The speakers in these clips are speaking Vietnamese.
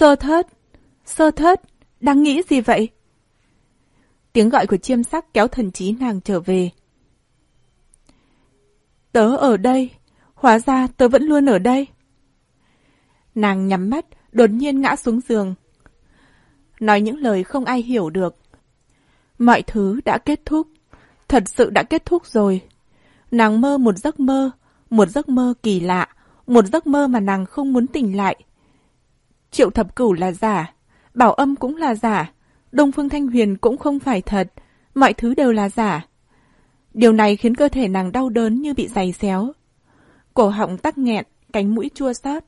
Sơ thất, sơ thất, đang nghĩ gì vậy? Tiếng gọi của chiêm sắc kéo thần trí nàng trở về. Tớ ở đây, hóa ra tớ vẫn luôn ở đây. Nàng nhắm mắt, đột nhiên ngã xuống giường. Nói những lời không ai hiểu được. Mọi thứ đã kết thúc, thật sự đã kết thúc rồi. Nàng mơ một giấc mơ, một giấc mơ kỳ lạ, một giấc mơ mà nàng không muốn tỉnh lại. Triệu thập cửu là giả, bảo âm cũng là giả, Đông Phương Thanh Huyền cũng không phải thật, mọi thứ đều là giả. Điều này khiến cơ thể nàng đau đớn như bị giày xéo. Cổ họng tắc nghẹn, cánh mũi chua xót.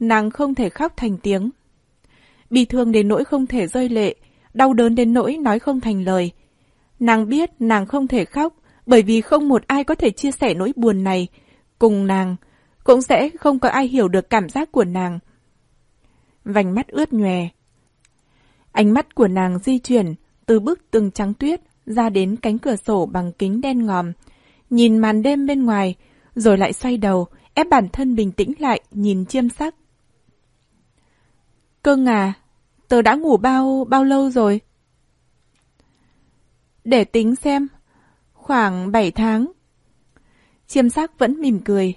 Nàng không thể khóc thành tiếng. Bị thương đến nỗi không thể rơi lệ, đau đớn đến nỗi nói không thành lời. Nàng biết nàng không thể khóc, bởi vì không một ai có thể chia sẻ nỗi buồn này. Cùng nàng, cũng sẽ không có ai hiểu được cảm giác của nàng. Vành mắt ướt nhòe. Ánh mắt của nàng di chuyển từ bức tường trắng tuyết ra đến cánh cửa sổ bằng kính đen ngòm, nhìn màn đêm bên ngoài, rồi lại xoay đầu, ép bản thân bình tĩnh lại, nhìn chiêm sắc. Cưng à, tớ đã ngủ bao, bao lâu rồi? Để tính xem, khoảng 7 tháng. Chiêm sắc vẫn mỉm cười.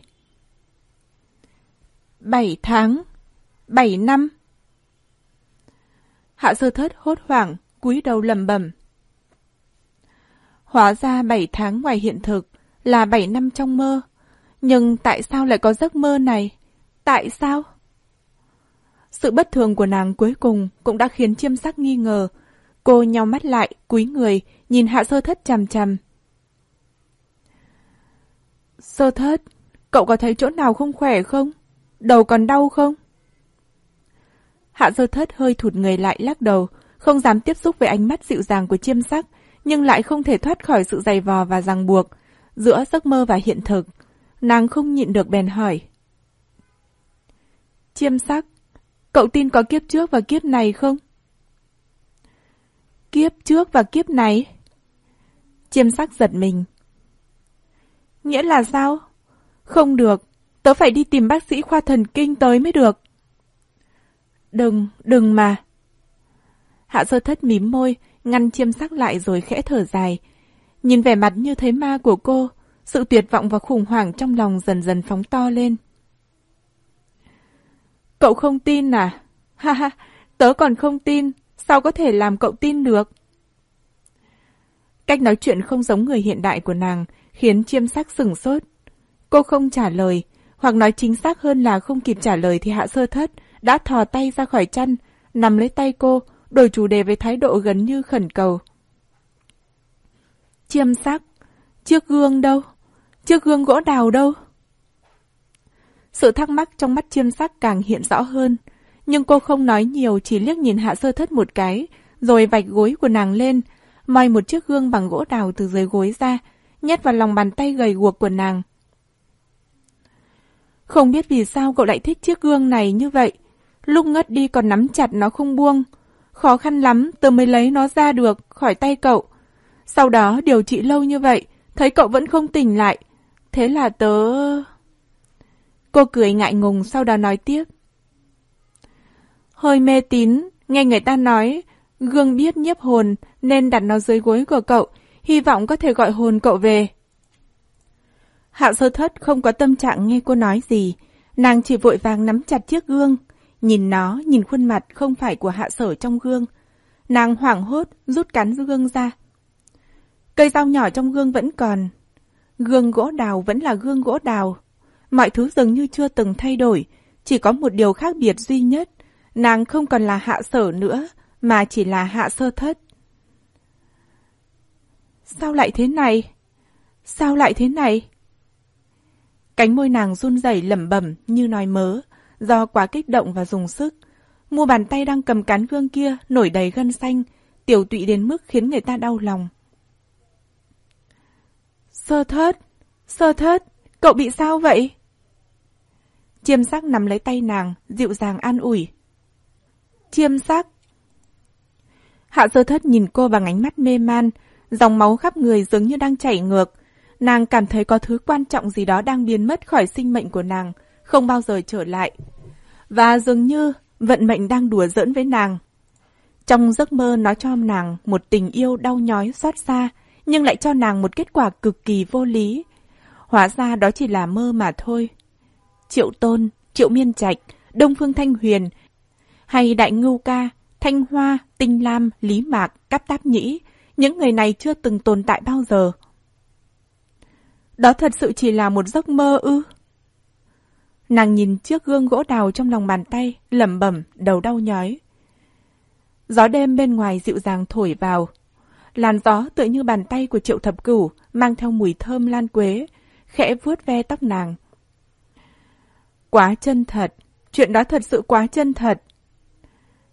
7 tháng, 7 năm. Hạ sơ thất hốt hoảng, cúi đầu lầm bẩm. Hóa ra 7 tháng ngoài hiện thực là 7 năm trong mơ. Nhưng tại sao lại có giấc mơ này? Tại sao? Sự bất thường của nàng cuối cùng cũng đã khiến chiêm sắc nghi ngờ. Cô nhau mắt lại, cúi người, nhìn hạ sơ thất chằm chằm. Sơ thất, cậu có thấy chỗ nào không khỏe không? Đầu còn đau không? Hạ sơ thất hơi thụt người lại lắc đầu, không dám tiếp xúc với ánh mắt dịu dàng của chiêm sắc, nhưng lại không thể thoát khỏi sự dày vò và ràng buộc giữa giấc mơ và hiện thực. Nàng không nhịn được bèn hỏi. Chiêm sắc, cậu tin có kiếp trước và kiếp này không? Kiếp trước và kiếp này? Chiêm sắc giật mình. Nghĩa là sao? Không được, tớ phải đi tìm bác sĩ khoa thần kinh tới mới được. Đừng, đừng mà. Hạ sơ thất mím môi, ngăn chiêm sắc lại rồi khẽ thở dài. Nhìn vẻ mặt như thấy ma của cô, sự tuyệt vọng và khủng hoảng trong lòng dần dần phóng to lên. Cậu không tin à? Ha ha, tớ còn không tin, sao có thể làm cậu tin được? Cách nói chuyện không giống người hiện đại của nàng khiến chiêm sắc sửng sốt. Cô không trả lời, hoặc nói chính xác hơn là không kịp trả lời thì hạ sơ thất đã thò tay ra khỏi chăn, nằm lấy tay cô, đổi chủ đề với thái độ gần như khẩn cầu. Chiêm sắc, chiếc gương đâu? Chiếc gương gỗ đào đâu? Sự thắc mắc trong mắt chiêm sắc càng hiện rõ hơn, nhưng cô không nói nhiều chỉ liếc nhìn hạ sơ thất một cái, rồi vạch gối của nàng lên, moi một chiếc gương bằng gỗ đào từ dưới gối ra, nhét vào lòng bàn tay gầy guộc của nàng. Không biết vì sao cậu lại thích chiếc gương này như vậy, lúc ngất đi còn nắm chặt nó không buông, Khó khăn lắm tớ mới lấy nó ra được khỏi tay cậu. Sau đó điều trị lâu như vậy, thấy cậu vẫn không tỉnh lại. Thế là tớ... Cô cười ngại ngùng sau đó nói tiếp. Hơi mê tín, nghe người ta nói, gương biết nhiếp hồn nên đặt nó dưới gối của cậu, hy vọng có thể gọi hồn cậu về. Hạ sơ thất không có tâm trạng nghe cô nói gì, nàng chỉ vội vàng nắm chặt chiếc gương, Nhìn nó, nhìn khuôn mặt không phải của hạ sở trong gương. Nàng hoảng hốt, rút cắn gương ra. Cây dao nhỏ trong gương vẫn còn. Gương gỗ đào vẫn là gương gỗ đào. Mọi thứ dường như chưa từng thay đổi. Chỉ có một điều khác biệt duy nhất. Nàng không còn là hạ sở nữa, mà chỉ là hạ sơ thất. Sao lại thế này? Sao lại thế này? Cánh môi nàng run rẩy lẩm bẩm như nói mớ do quá kích động và dùng sức. Mua bàn tay đang cầm cán gương kia nổi đầy gân xanh, tiểu tụy đến mức khiến người ta đau lòng. Sơ thất, sơ thất, cậu bị sao vậy? Chiêm sắc nắm lấy tay nàng, dịu dàng an ủi. Chiêm sắc. Hạ sơ thất nhìn cô bằng ánh mắt mê man, dòng máu khắp người dường như đang chảy ngược. Nàng cảm thấy có thứ quan trọng gì đó đang biến mất khỏi sinh mệnh của nàng, không bao giờ trở lại. Và dường như vận mệnh đang đùa giỡn với nàng. Trong giấc mơ nó cho nàng một tình yêu đau nhói xót xa, nhưng lại cho nàng một kết quả cực kỳ vô lý. Hóa ra đó chỉ là mơ mà thôi. Triệu Tôn, Triệu Miên Trạch, Đông Phương Thanh Huyền, hay Đại Ngưu Ca, Thanh Hoa, Tinh Lam, Lý Mạc, Cáp Táp Nhĩ, những người này chưa từng tồn tại bao giờ. Đó thật sự chỉ là một giấc mơ ư? Nàng nhìn chiếc gương gỗ đào trong lòng bàn tay, lẩm bẩm, đầu đau nhói. Gió đêm bên ngoài dịu dàng thổi vào. Làn gió tựa như bàn tay của triệu thập cửu, mang theo mùi thơm lan quế, khẽ vuốt ve tóc nàng. Quá chân thật, chuyện đó thật sự quá chân thật.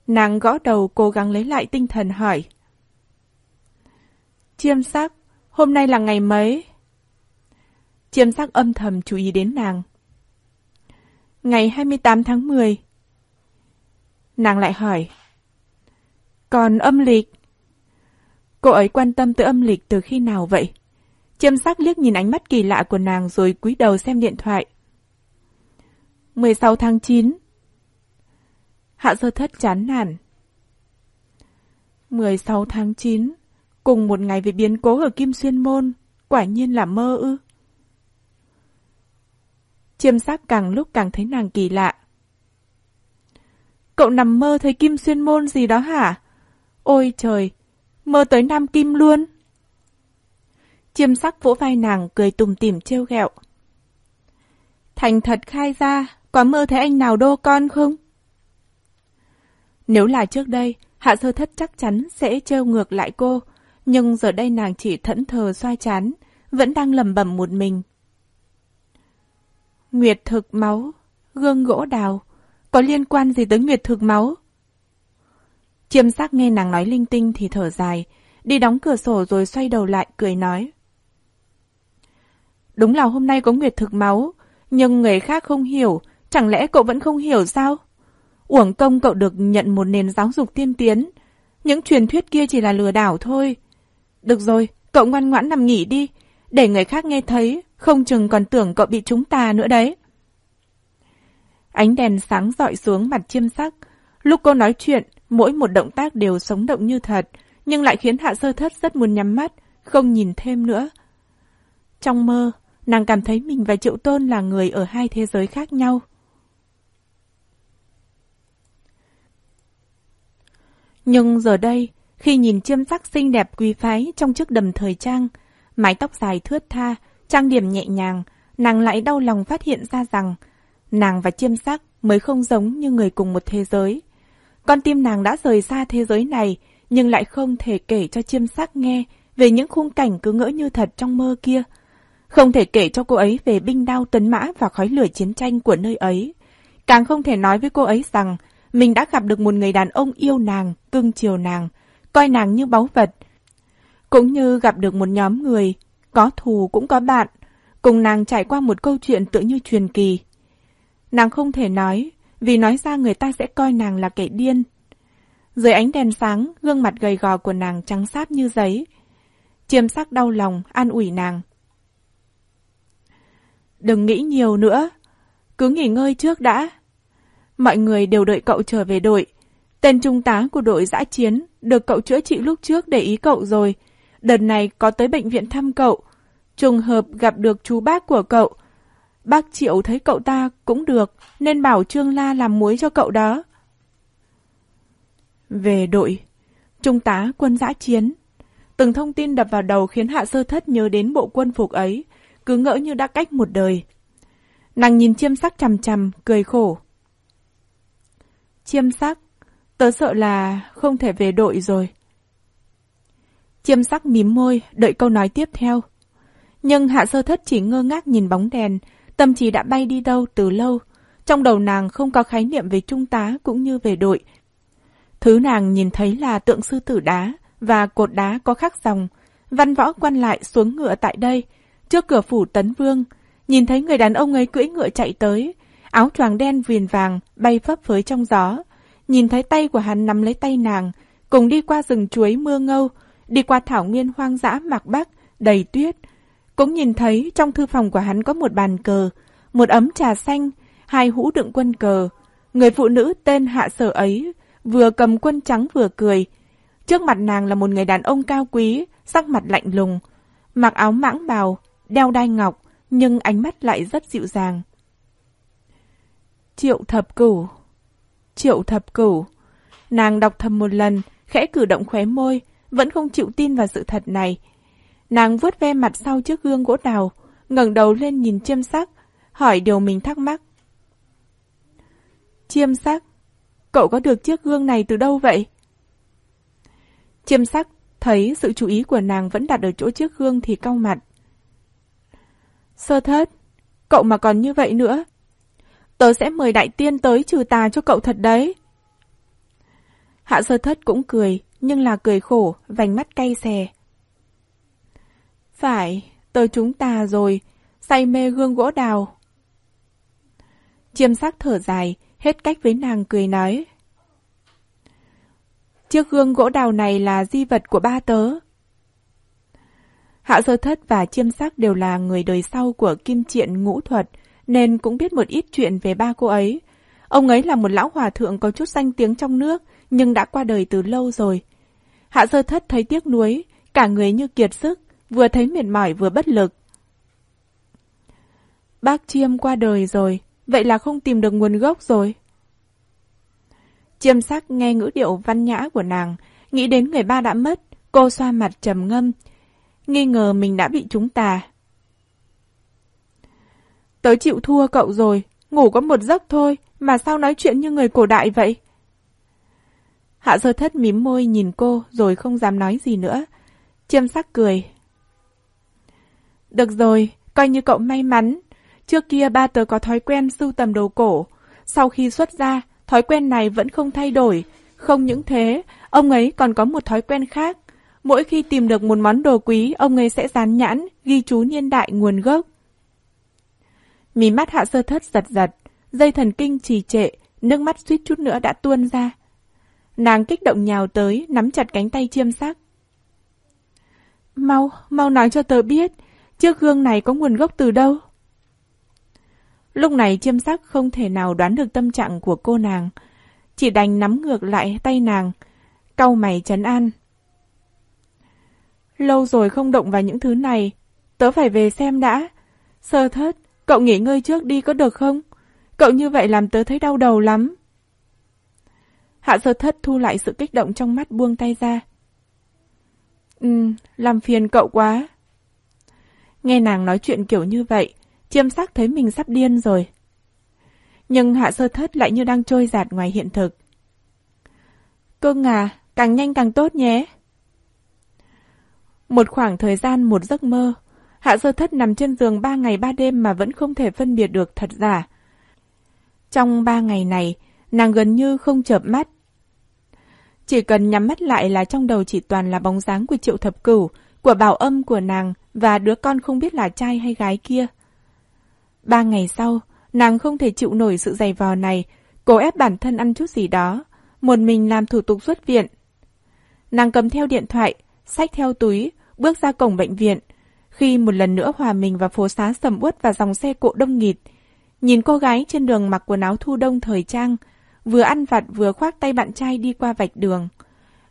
Nàng gõ đầu cố gắng lấy lại tinh thần hỏi. Chiêm sắc, hôm nay là ngày mấy? Chiêm sắc âm thầm chú ý đến nàng. Ngày 28 tháng 10. Nàng lại hỏi. Còn âm lịch? Cô ấy quan tâm tới âm lịch từ khi nào vậy? Châm sắc liếc nhìn ánh mắt kỳ lạ của nàng rồi cúi đầu xem điện thoại. 16 tháng 9. Hạ sơ thất chán nản. 16 tháng 9, cùng một ngày về biến cố ở Kim Xuyên Môn, quả nhiên là mơ ư. Chiêm sắc càng lúc càng thấy nàng kỳ lạ. Cậu nằm mơ thấy Kim Xuyên Môn gì đó hả? Ôi trời, mơ tới Nam Kim luôn. Chiêm sắc vỗ vai nàng cười tùm tìm trêu ghẹo. Thành thật khai ra, có mơ thấy anh nào đô con không? Nếu là trước đây, Hạ Sơ Thất chắc chắn sẽ trêu ngược lại cô, nhưng giờ đây nàng chỉ thẫn thờ xoa chán, vẫn đang lầm bầm một mình. Nguyệt thực máu, gương gỗ đào, có liên quan gì tới nguyệt thực máu? Chiêm sắc nghe nàng nói linh tinh thì thở dài, đi đóng cửa sổ rồi xoay đầu lại cười nói. Đúng là hôm nay có nguyệt thực máu, nhưng người khác không hiểu, chẳng lẽ cậu vẫn không hiểu sao? Uổng công cậu được nhận một nền giáo dục tiên tiến. Những truyền thuyết kia chỉ là lừa đảo thôi. Được rồi, cậu ngoan ngoãn nằm nghỉ đi, để người khác nghe thấy, không chừng còn tưởng cậu bị chúng ta nữa đấy. Ánh đèn sáng dọi xuống mặt chiêm sắc. Lúc cô nói chuyện, mỗi một động tác đều sống động như thật, nhưng lại khiến hạ sơ thất rất muốn nhắm mắt, không nhìn thêm nữa. Trong mơ, nàng cảm thấy mình và Triệu Tôn là người ở hai thế giới khác nhau. Nhưng giờ đây, khi nhìn chiêm sắc xinh đẹp quý phái trong chiếc đầm thời trang, mái tóc dài thướt tha, trang điểm nhẹ nhàng, nàng lại đau lòng phát hiện ra rằng nàng và chiêm sắc mới không giống như người cùng một thế giới. Con tim nàng đã rời xa thế giới này, nhưng lại không thể kể cho chiêm sắc nghe về những khung cảnh cứ ngỡ như thật trong mơ kia. Không thể kể cho cô ấy về binh đao tấn mã và khói lửa chiến tranh của nơi ấy. Càng không thể nói với cô ấy rằng mình đã gặp được một người đàn ông yêu nàng, cưng chiều nàng, coi nàng như báu vật. Cũng như gặp được một nhóm người, có thù cũng có bạn, cùng nàng trải qua một câu chuyện tự như truyền kỳ. Nàng không thể nói, vì nói ra người ta sẽ coi nàng là kẻ điên. Dưới ánh đèn sáng, gương mặt gầy gò của nàng trắng sáp như giấy. Chiêm sắc đau lòng, an ủi nàng. Đừng nghĩ nhiều nữa, cứ nghỉ ngơi trước đã. Mọi người đều đợi cậu trở về đội. Tên trung tá của đội giã chiến được cậu chữa trị lúc trước để ý cậu rồi. Đợt này có tới bệnh viện thăm cậu. Trùng hợp gặp được chú bác của cậu. Bác Triệu thấy cậu ta cũng được, nên bảo Trương La làm muối cho cậu đó. Về đội, trung tá quân giã chiến. Từng thông tin đập vào đầu khiến Hạ Sơ Thất nhớ đến bộ quân phục ấy, cứ ngỡ như đã cách một đời. Nàng nhìn chiêm sắc chằm chằm, cười khổ. Chiêm sắc, tớ sợ là không thể về đội rồi. Chiêm sắc mím môi, đợi câu nói tiếp theo. Nhưng hạ sơ thất chỉ ngơ ngác nhìn bóng đèn, tâm trí đã bay đi đâu từ lâu. Trong đầu nàng không có khái niệm về trung tá cũng như về đội. Thứ nàng nhìn thấy là tượng sư tử đá và cột đá có khắc dòng. Văn võ quan lại xuống ngựa tại đây, trước cửa phủ tấn vương. Nhìn thấy người đàn ông ấy cưỡi ngựa chạy tới, áo choàng đen viền vàng bay phấp phới trong gió. Nhìn thấy tay của hắn nắm lấy tay nàng, cùng đi qua rừng chuối mưa ngâu, đi qua thảo nguyên hoang dã mạc bắc, đầy tuyết. Cũng nhìn thấy trong thư phòng của hắn có một bàn cờ, một ấm trà xanh, hai hũ đựng quân cờ. Người phụ nữ tên Hạ Sở ấy vừa cầm quân trắng vừa cười. Trước mặt nàng là một người đàn ông cao quý, sắc mặt lạnh lùng, mặc áo mãng bào, đeo đai ngọc, nhưng ánh mắt lại rất dịu dàng. Triệu thập cửu Triệu thập cửu Nàng đọc thầm một lần, khẽ cử động khóe môi, vẫn không chịu tin vào sự thật này. Nàng vuốt ve mặt sau chiếc gương gỗ đào, ngẩng đầu lên nhìn chiêm sắc, hỏi điều mình thắc mắc. Chiêm sắc, cậu có được chiếc gương này từ đâu vậy? Chiêm sắc thấy sự chú ý của nàng vẫn đặt ở chỗ chiếc gương thì cau mặt. Sơ thất, cậu mà còn như vậy nữa, tớ sẽ mời đại tiên tới trừ tà cho cậu thật đấy. Hạ sơ thất cũng cười, nhưng là cười khổ, vành mắt cay xè. Phải, tớ chúng ta rồi, say mê gương gỗ đào. Chiêm sắc thở dài, hết cách với nàng cười nói. Chiếc gương gỗ đào này là di vật của ba tớ. Hạ sơ thất và chiêm sắc đều là người đời sau của kim triện ngũ thuật, nên cũng biết một ít chuyện về ba cô ấy. Ông ấy là một lão hòa thượng có chút danh tiếng trong nước, nhưng đã qua đời từ lâu rồi. Hạ sơ thất thấy tiếc nuối, cả người như kiệt sức, vừa thấy mệt mỏi vừa bất lực. Bác Chiêm qua đời rồi, vậy là không tìm được nguồn gốc rồi. Chiêm sắc nghe ngữ điệu văn nhã của nàng, nghĩ đến người ba đã mất, cô xoa mặt trầm ngâm, nghi ngờ mình đã bị chúng tà. Tớ chịu thua cậu rồi, ngủ có một giấc thôi, mà sao nói chuyện như người cổ đại vậy? Hạ sơ thất mím môi nhìn cô rồi không dám nói gì nữa. Chiêm sắc cười. Được rồi, coi như cậu may mắn. Trước kia ba tớ có thói quen sưu tầm đồ cổ. Sau khi xuất ra, thói quen này vẫn không thay đổi. Không những thế, ông ấy còn có một thói quen khác. Mỗi khi tìm được một món đồ quý, ông ấy sẽ dán nhãn, ghi chú niên đại nguồn gốc. Mí mắt hạ sơ thất giật giật, dây thần kinh trì trệ, nước mắt suýt chút nữa đã tuôn ra. Nàng kích động nhào tới, nắm chặt cánh tay chiêm sắc. Mau, mau nói cho tớ biết, chiếc gương này có nguồn gốc từ đâu? Lúc này chiêm sắc không thể nào đoán được tâm trạng của cô nàng, chỉ đành nắm ngược lại tay nàng, cau mày chấn an. Lâu rồi không động vào những thứ này, tớ phải về xem đã. Sơ thất, cậu nghỉ ngơi trước đi có được không? Cậu như vậy làm tớ thấy đau đầu lắm. Hạ sơ thất thu lại sự kích động trong mắt buông tay ra. Ừ, làm phiền cậu quá. Nghe nàng nói chuyện kiểu như vậy, chiêm sắc thấy mình sắp điên rồi. Nhưng hạ sơ thất lại như đang trôi giạt ngoài hiện thực. Cưng à, càng nhanh càng tốt nhé. Một khoảng thời gian một giấc mơ, hạ sơ thất nằm trên giường ba ngày ba đêm mà vẫn không thể phân biệt được thật giả. Trong ba ngày này, nàng gần như không chợp mắt. Chỉ cần nhắm mắt lại là trong đầu chỉ toàn là bóng dáng của triệu thập cửu, của bảo âm của nàng và đứa con không biết là trai hay gái kia. Ba ngày sau, nàng không thể chịu nổi sự dày vò này, cố ép bản thân ăn chút gì đó, một mình làm thủ tục xuất viện. Nàng cầm theo điện thoại, xách theo túi, bước ra cổng bệnh viện. Khi một lần nữa hòa mình vào phố xá sầm uất và dòng xe cộ đông nghịt, nhìn cô gái trên đường mặc quần áo thu đông thời trang, vừa ăn vặt vừa khoác tay bạn trai đi qua vạch đường.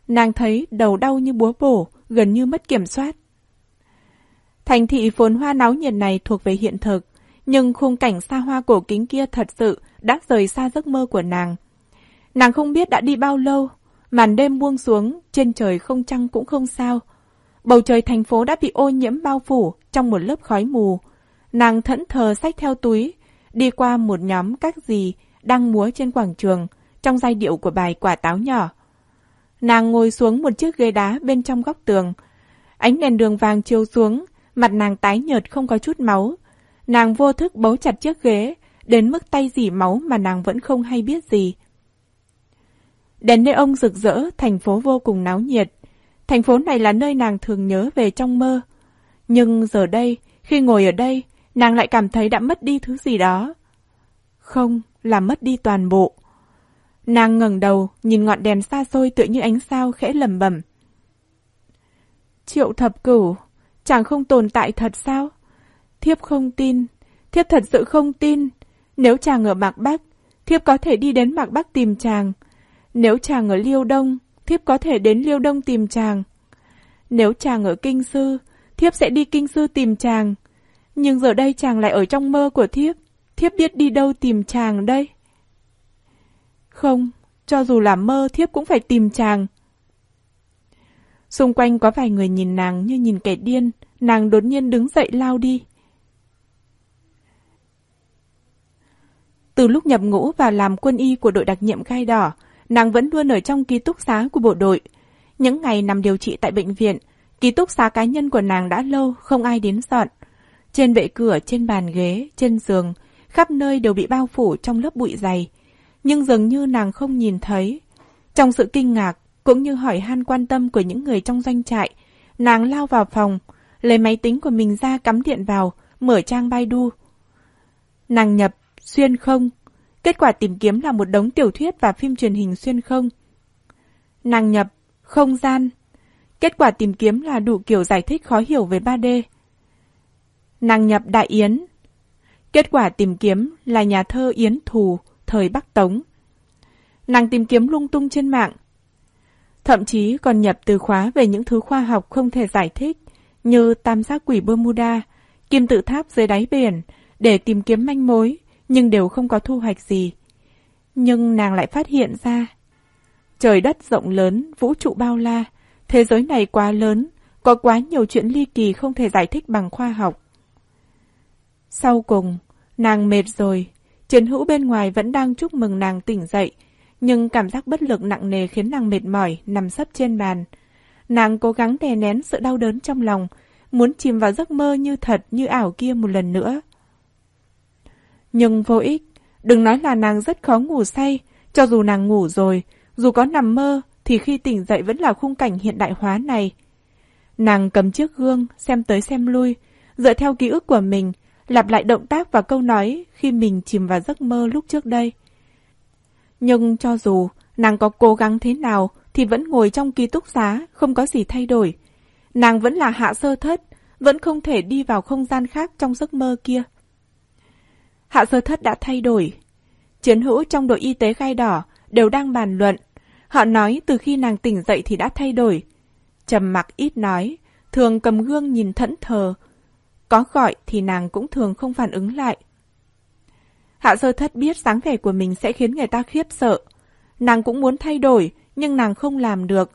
Nàng thấy đầu đau như búa bổ, gần như mất kiểm soát. Thành thị phồn hoa náo nhiệt này thuộc về hiện thực, nhưng khung cảnh xa hoa cổ kính kia thật sự đã rời xa giấc mơ của nàng. Nàng không biết đã đi bao lâu, màn đêm buông xuống, trên trời không trăng cũng không sao. Bầu trời thành phố đã bị ô nhiễm bao phủ trong một lớp khói mù. Nàng thẫn thờ xách theo túi, đi qua một nhóm các gì đang múa trên quảng trường, trong giai điệu của bài quả táo nhỏ. Nàng ngồi xuống một chiếc ghế đá bên trong góc tường. Ánh đèn đường vàng chiếu xuống, mặt nàng tái nhợt không có chút máu. Nàng vô thức bấu chặt chiếc ghế, đến mức tay dỉ máu mà nàng vẫn không hay biết gì. Đèn nơi ông rực rỡ, thành phố vô cùng náo nhiệt. Thành phố này là nơi nàng thường nhớ về trong mơ. Nhưng giờ đây, khi ngồi ở đây, nàng lại cảm thấy đã mất đi thứ gì đó. Không, là mất đi toàn bộ. Nàng ngẩng đầu, nhìn ngọn đèn xa xôi tựa như ánh sao khẽ lầm bẩm. Triệu thập cửu, chàng không tồn tại thật sao? Thiếp không tin, thiếp thật sự không tin. Nếu chàng ở Mạc Bắc, thiếp có thể đi đến Mạc Bắc tìm chàng. Nếu chàng ở Liêu Đông, thiếp có thể đến Liêu Đông tìm chàng. Nếu chàng ở Kinh Sư, thiếp sẽ đi Kinh Sư tìm chàng. Nhưng giờ đây chàng lại ở trong mơ của thiếp. Thiếp biết đi đâu tìm chàng đây? Không, cho dù là mơ thiếp cũng phải tìm chàng. Xung quanh có vài người nhìn nàng như nhìn kẻ điên, nàng đột nhiên đứng dậy lao đi. Từ lúc nhập ngũ và làm quân y của đội đặc nhiệm gai đỏ, nàng vẫn luôn ở trong ký túc xá của bộ đội. Những ngày nằm điều trị tại bệnh viện, ký túc xá cá nhân của nàng đã lâu không ai đến dọn. Trên bệ cửa, trên bàn ghế, trên giường, khắp nơi đều bị bao phủ trong lớp bụi dày. Nhưng dường như nàng không nhìn thấy. Trong sự kinh ngạc, cũng như hỏi han quan tâm của những người trong doanh trại, nàng lao vào phòng, lấy máy tính của mình ra cắm điện vào, mở trang Baidu. Nàng nhập xuyên không. Kết quả tìm kiếm là một đống tiểu thuyết và phim truyền hình xuyên không. Nàng nhập không gian. Kết quả tìm kiếm là đủ kiểu giải thích khó hiểu về 3D. Nàng nhập Đại Yến. Kết quả tìm kiếm là nhà thơ Yến Thù, thời Bắc Tống. Nàng tìm kiếm lung tung trên mạng. Thậm chí còn nhập từ khóa về những thứ khoa học không thể giải thích, như tam giác quỷ Bermuda, kim tự tháp dưới đáy biển, để tìm kiếm manh mối, nhưng đều không có thu hoạch gì. Nhưng nàng lại phát hiện ra. Trời đất rộng lớn, vũ trụ bao la, thế giới này quá lớn, có quá nhiều chuyện ly kỳ không thể giải thích bằng khoa học. Sau cùng, nàng mệt rồi, chiến hữu bên ngoài vẫn đang chúc mừng nàng tỉnh dậy, nhưng cảm giác bất lực nặng nề khiến nàng mệt mỏi, nằm sấp trên bàn. Nàng cố gắng đè nén sự đau đớn trong lòng, muốn chìm vào giấc mơ như thật như ảo kia một lần nữa. Nhưng vô ích, đừng nói là nàng rất khó ngủ say, cho dù nàng ngủ rồi, dù có nằm mơ, thì khi tỉnh dậy vẫn là khung cảnh hiện đại hóa này. Nàng cầm chiếc gương, xem tới xem lui, dựa theo ký ức của mình, lặp lại động tác và câu nói khi mình chìm vào giấc mơ lúc trước đây. Nhưng cho dù nàng có cố gắng thế nào thì vẫn ngồi trong ký túc xá, không có gì thay đổi. Nàng vẫn là hạ sơ thất, vẫn không thể đi vào không gian khác trong giấc mơ kia. Hạ sơ thất đã thay đổi. Chiến hữu trong đội y tế gai đỏ đều đang bàn luận. Họ nói từ khi nàng tỉnh dậy thì đã thay đổi. Trầm mặc ít nói, thường cầm gương nhìn thẫn thờ. Có gọi thì nàng cũng thường không phản ứng lại. Hạ sơ thất biết sáng vẻ của mình sẽ khiến người ta khiếp sợ. Nàng cũng muốn thay đổi, nhưng nàng không làm được.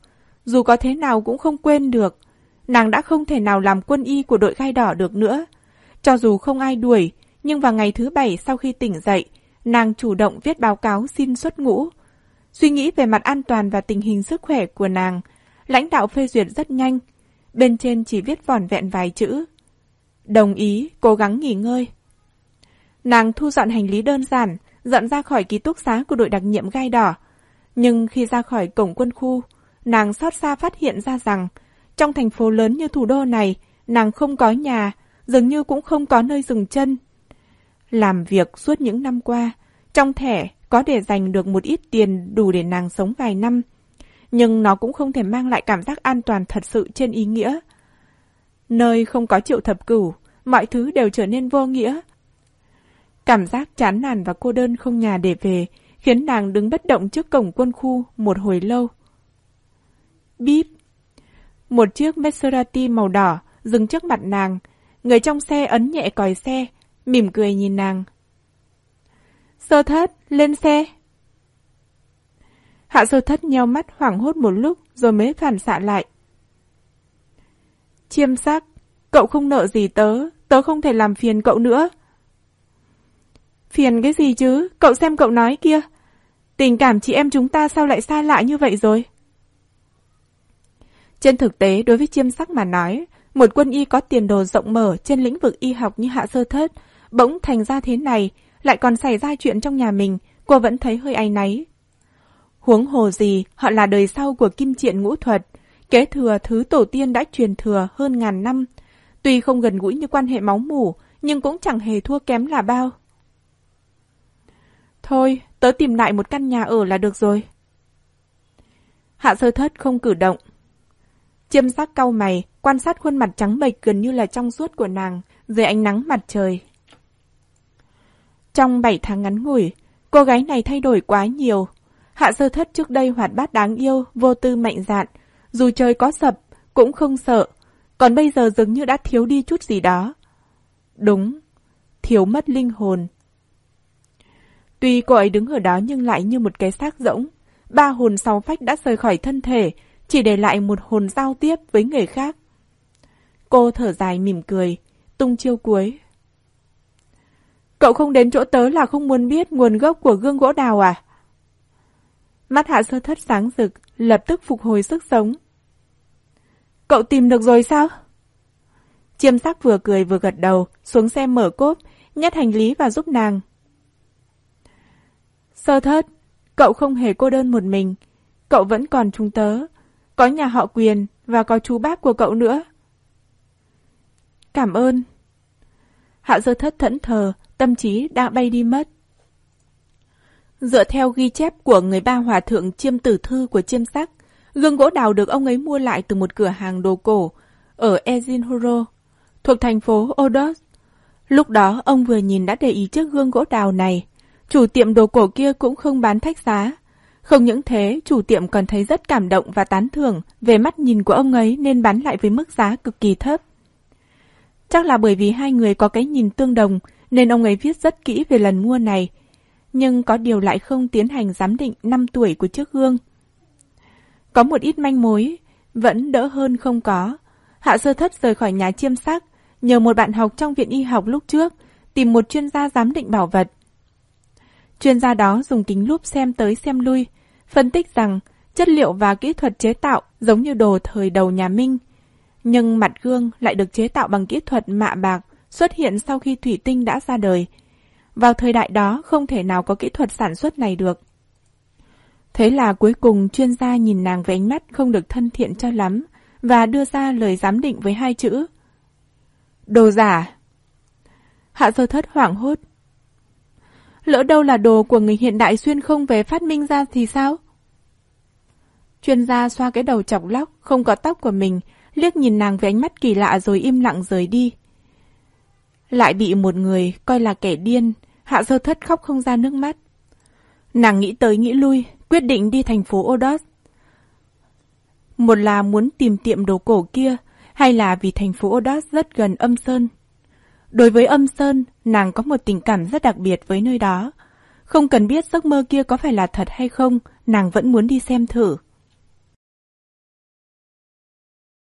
Dù có thế nào cũng không quên được. Nàng đã không thể nào làm quân y của đội gai đỏ được nữa. Cho dù không ai đuổi, nhưng vào ngày thứ bảy sau khi tỉnh dậy, nàng chủ động viết báo cáo xin xuất ngũ. Suy nghĩ về mặt an toàn và tình hình sức khỏe của nàng, lãnh đạo phê duyệt rất nhanh. Bên trên chỉ viết vỏn vẹn vài chữ. Đồng ý, cố gắng nghỉ ngơi. Nàng thu dọn hành lý đơn giản, dọn ra khỏi ký túc xá của đội đặc nhiệm gai đỏ. Nhưng khi ra khỏi cổng quân khu, nàng xót xa phát hiện ra rằng, trong thành phố lớn như thủ đô này, nàng không có nhà, dường như cũng không có nơi dừng chân. Làm việc suốt những năm qua, trong thẻ có để dành được một ít tiền đủ để nàng sống vài năm. Nhưng nó cũng không thể mang lại cảm giác an toàn thật sự trên ý nghĩa. Nơi không có triệu thập cửu, mọi thứ đều trở nên vô nghĩa. Cảm giác chán nản và cô đơn không nhà để về, khiến nàng đứng bất động trước cổng quân khu một hồi lâu. Bíp! Một chiếc Maserati màu đỏ dừng trước mặt nàng. Người trong xe ấn nhẹ còi xe, mỉm cười nhìn nàng. Sơ thất, lên xe. Hạ sơ thất nheo mắt hoảng hốt một lúc rồi mới phản xạ lại. Chiêm sắc, cậu không nợ gì tớ, tớ không thể làm phiền cậu nữa. Phiền cái gì chứ, cậu xem cậu nói kia. Tình cảm chị em chúng ta sao lại xa lạ như vậy rồi? Trên thực tế, đối với chiêm sắc mà nói, một quân y có tiền đồ rộng mở trên lĩnh vực y học như hạ sơ thất, bỗng thành ra thế này, lại còn xảy ra chuyện trong nhà mình, cô vẫn thấy hơi áy náy. Huống hồ gì, họ là đời sau của kim triện ngũ thuật, kế thừa thứ tổ tiên đã truyền thừa hơn ngàn năm. Tuy không gần gũi như quan hệ máu mủ, nhưng cũng chẳng hề thua kém là bao. Thôi, tớ tìm lại một căn nhà ở là được rồi. Hạ sơ thất không cử động. Chiêm sắc cau mày, quan sát khuôn mặt trắng bệch gần như là trong suốt của nàng, dưới ánh nắng mặt trời. Trong 7 tháng ngắn ngủi, Cô gái này thay đổi quá nhiều. Hạ sơ thất trước đây hoạt bát đáng yêu, vô tư mạnh dạn. Dù trời có sập, cũng không sợ. Còn bây giờ dường như đã thiếu đi chút gì đó. Đúng, thiếu mất linh hồn. Tuy cô ấy đứng ở đó nhưng lại như một cái xác rỗng. Ba hồn sáu phách đã rời khỏi thân thể, chỉ để lại một hồn giao tiếp với người khác. Cô thở dài mỉm cười, tung chiêu cuối. Cậu không đến chỗ tớ là không muốn biết nguồn gốc của gương gỗ đào à? Mắt hạ sơ thất sáng rực, lập tức phục hồi sức sống. Cậu tìm được rồi sao? Chiêm sắc vừa cười vừa gật đầu, xuống xe mở cốp, nhét hành lý và giúp nàng. Sơ thất, cậu không hề cô đơn một mình. Cậu vẫn còn chúng tớ. Có nhà họ quyền và có chú bác của cậu nữa. Cảm ơn. Hạ sơ thất thẫn thờ, tâm trí đã bay đi mất. Dựa theo ghi chép của người ba hòa thượng chiêm tử thư của chiêm sắc, gương gỗ đào được ông ấy mua lại từ một cửa hàng đồ cổ ở Ezinhoro, thuộc thành phố Odos. Lúc đó ông vừa nhìn đã để ý chiếc gương gỗ đào này. Chủ tiệm đồ cổ kia cũng không bán thách giá. Không những thế, chủ tiệm còn thấy rất cảm động và tán thưởng về mắt nhìn của ông ấy nên bán lại với mức giá cực kỳ thấp. Chắc là bởi vì hai người có cái nhìn tương đồng nên ông ấy viết rất kỹ về lần mua này. Nhưng có điều lại không tiến hành giám định năm tuổi của chiếc gương. Có một ít manh mối, vẫn đỡ hơn không có. Hạ sơ thất rời khỏi nhà chiêm sắc, nhờ một bạn học trong viện y học lúc trước, tìm một chuyên gia giám định bảo vật. Chuyên gia đó dùng kính lúp xem tới xem lui, phân tích rằng chất liệu và kỹ thuật chế tạo giống như đồ thời đầu nhà Minh. Nhưng mặt gương lại được chế tạo bằng kỹ thuật mạ bạc xuất hiện sau khi thủy tinh đã ra đời. Vào thời đại đó không thể nào có kỹ thuật sản xuất này được. Thế là cuối cùng chuyên gia nhìn nàng với ánh mắt không được thân thiện cho lắm và đưa ra lời giám định với hai chữ. Đồ giả. Hạ sơ thất hoảng hốt. Lỡ đâu là đồ của người hiện đại xuyên không về phát minh ra thì sao? Chuyên gia xoa cái đầu chọc lóc, không có tóc của mình, liếc nhìn nàng với ánh mắt kỳ lạ rồi im lặng rời đi. Lại bị một người coi là kẻ điên, hạ sơ thất khóc không ra nước mắt. Nàng nghĩ tới nghĩ lui, quyết định đi thành phố Odos. Một là muốn tìm tiệm đồ cổ kia, hay là vì thành phố Odos rất gần âm sơn. Đối với âm sơn, nàng có một tình cảm rất đặc biệt với nơi đó. Không cần biết giấc mơ kia có phải là thật hay không, nàng vẫn muốn đi xem thử.